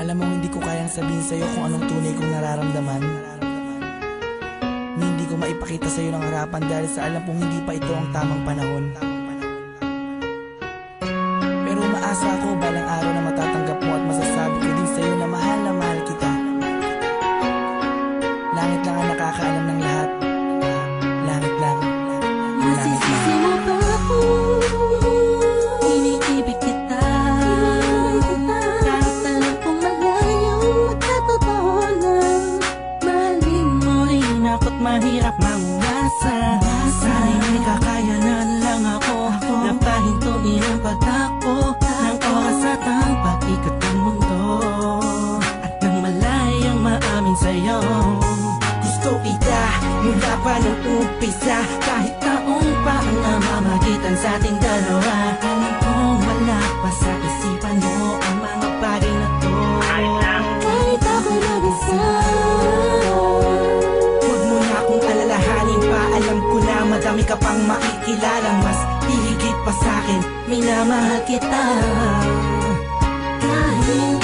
Alam mo hindi ko kayang sabihin sa'yo kung anong tunay kong nararamdaman. Hindi ko maipakita sa'yo ng harapan dahil sa alam kong hindi pa ito ang tamang panahon. Pero umaasa ako balang araw na matatanggap ang pagtakbo Ng oras at ang pag-ikot ng mundo. At nang malayang maamin sa'yo. Gusto kita mula pa nung umpisa. Kahit taong pa ang namamagitan sa ating dalawa. Alam kong wala pa sa isipan mo ang mga bagay na to. Kahit ako'y mag-isa. Huwag mo na akong alalahanin pa. Alam ko na madami ka pang makikilala. Mas hihigit pa sa'kin Minamahal kita. Kahit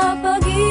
apagou.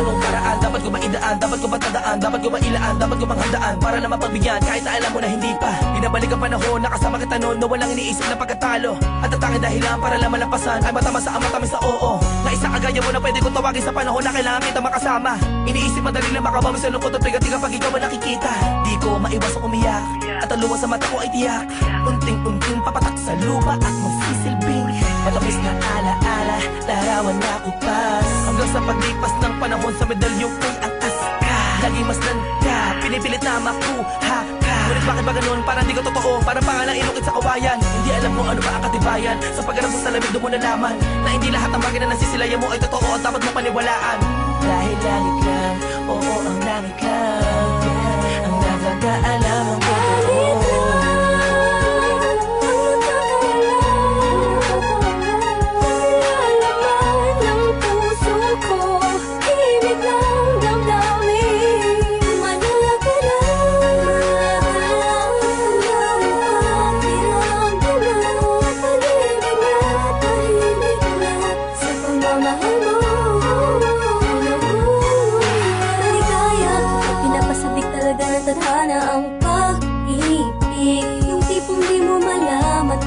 Sa panong paraan? Dapat ko maidaan Dapat ko matandaan Dapat ko mailaan Dapat ko manghandaan? Para na mapagbigyan Kahit na alam mo na hindi pa. Binabalik ang panahon Nakasama kita noon Na walang iniisip na pagkatalo. At ang tanging dahilan Para lang malampasan Ay matama sa ama sa oo. Na isa kagaya mo na pwede kong tawagin sa panahon Na kailangan kita makasama. Iniisip madali lang makabawi sa lungkot At bigat pag ikaw ang nakikita. Di ko maiwas ang umiyak At ang luha sa mata ko ay tiyak. Unting-unting papatak sa lupa At magsisilbing Matamis na alaala Larawan na kupas Hanggang sa paglipas ng panahon Sa medalyong ko'y antas ka. Lagi mas nanda Pinipilit na makuha ka. Ngunit bakit ba ganun? Parang di ko totoo. Parang pangalang inukit sa kawayan. Hindi alam kung ano ba ang katibayan. Sa pagharap sa salamig doon mo nalaman Na hindi lahat ng bagay na nasisilayan mo ay totoo At dapat mo paniwalaan Dahil langit lang Oo ang langit lang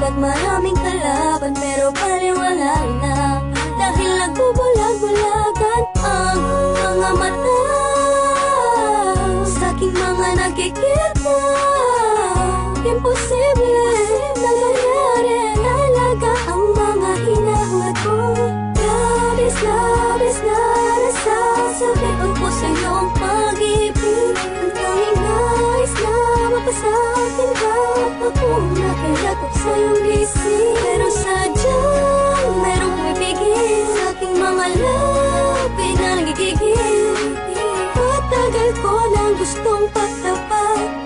Ba't maraming kalaban pero paliwala na. Dahil nagbubulag-bulagan ang mga mata. Sa aking mga nakikita Ako na kailangan sa iyong isip Pero sadyang merong pumipigil Sa aking mga labi na nagigigil. Matagal ko ang gustong pagtapat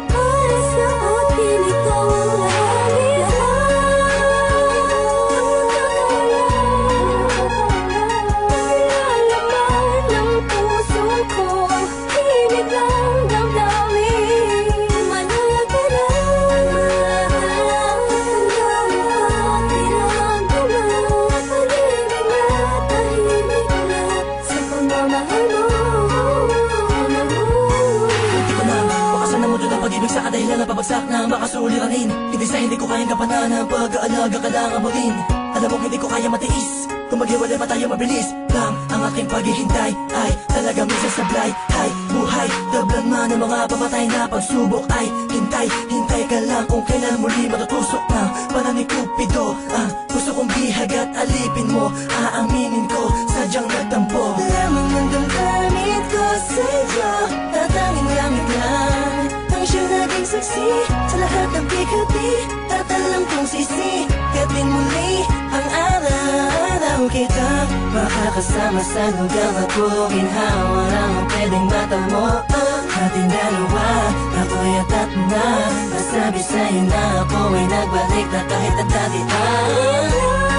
doon ang pag-ibig sa kadahilan na pabagsak na makasuliranin Hindi sa hindi ko kayang kapanan ang pag-aalaga kailangan mo rin Alam mo hindi ko kaya matiis. Kung maghiwalay pa tayo mabilis lang Ang aking paghihintay. Ay talaga minsan sablay. Hay, buhay, tablan man ng mga papatay na pagsubok. Ay, hintay, hintay ka lang kung kailan muli matutusok ng Panan ni Cupido. Ang gusto kong bihag at alipin mo Aaminin ko, sadyang nagtampo. Lamang ng damdamin saksi Sa lahat ng bigati At alam kong sisi. Katin muli ang araw-araw kita. Makakasama sa lugar na kuminhawa lang ang pwedeng mata mo. Ah, Ating dalawa Ako'y atat na. Nasabi sa'yo na ako ay nagbalik na kahit ang dati. Ah